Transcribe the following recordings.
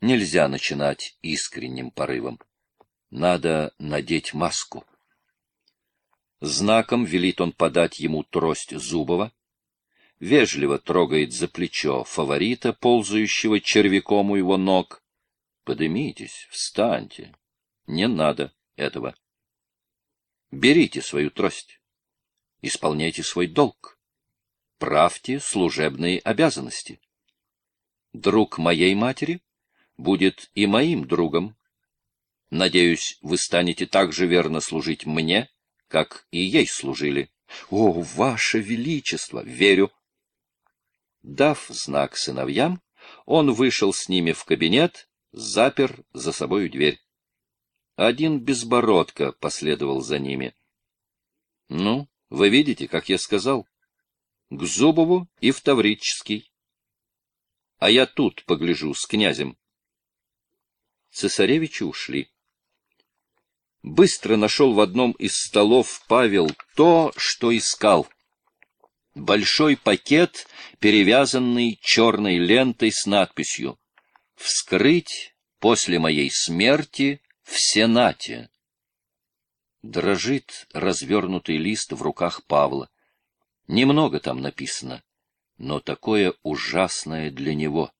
нельзя начинать искренним порывом. Надо надеть маску. Знаком велит он подать ему трость Зубова, вежливо трогает за плечо фаворита, ползающего червяком у его ног. Подымитесь, встаньте. Не надо этого. Берите свою трость. Исполняйте свой долг. Правьте служебные обязанности. Друг моей матери будет и моим другом. Надеюсь, вы станете так же верно служить мне, как и ей служили. О, ваше величество, верю. Дав знак сыновьям, он вышел с ними в кабинет, запер за собою дверь. Один безбородко последовал за ними. — Ну, вы видите, как я сказал? К Зубову и в Таврический. А я тут погляжу с князем. Цесаревичи ушли. Быстро нашел в одном из столов Павел то, что искал. Большой пакет, перевязанный черной лентой с надписью «Вскрыть после моей смерти в Сенате. Дрожит развернутый лист в руках Павла. Немного там написано, но такое ужасное для него.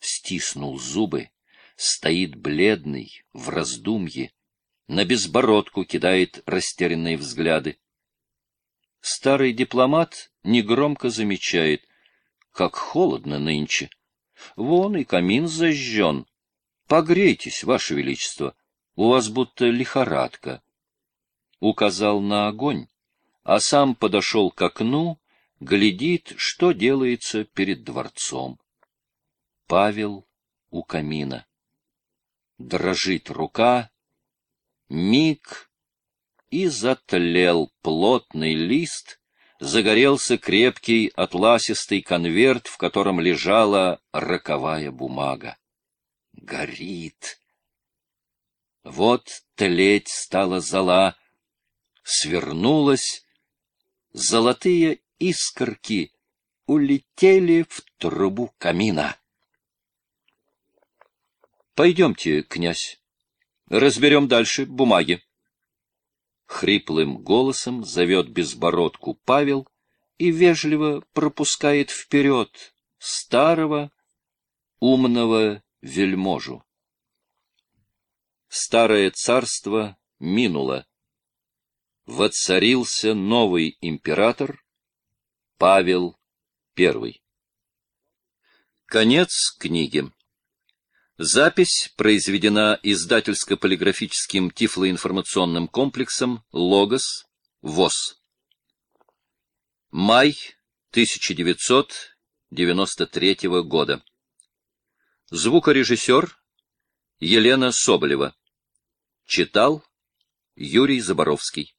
Стиснул зубы, стоит бледный, в раздумье, на безбородку кидает растерянные взгляды. Старый дипломат негромко замечает, как холодно нынче. Вон и камин зажжен, Погрейтесь, Ваше Величество, у вас будто лихорадка. Указал на огонь, а сам подошел к окну, глядит, что делается перед дворцом. Павел у камина. Дрожит рука, миг, и затлел плотный лист, загорелся крепкий атласистый конверт, в котором лежала роковая бумага горит. Вот тлеть стала зола, свернулась, золотые искорки улетели в трубу камина. Пойдемте, князь, разберем дальше бумаги. Хриплым голосом зовет безбородку Павел и вежливо пропускает вперед старого, умного вельможу. Старое царство минуло. Воцарился новый император Павел I. Конец книги. Запись произведена издательско-полиграфическим тифлоинформационным комплексом «Логос», ВОЗ. Май 1993 года. Звукорежиссер Елена Соболева. Читал Юрий Заборовский.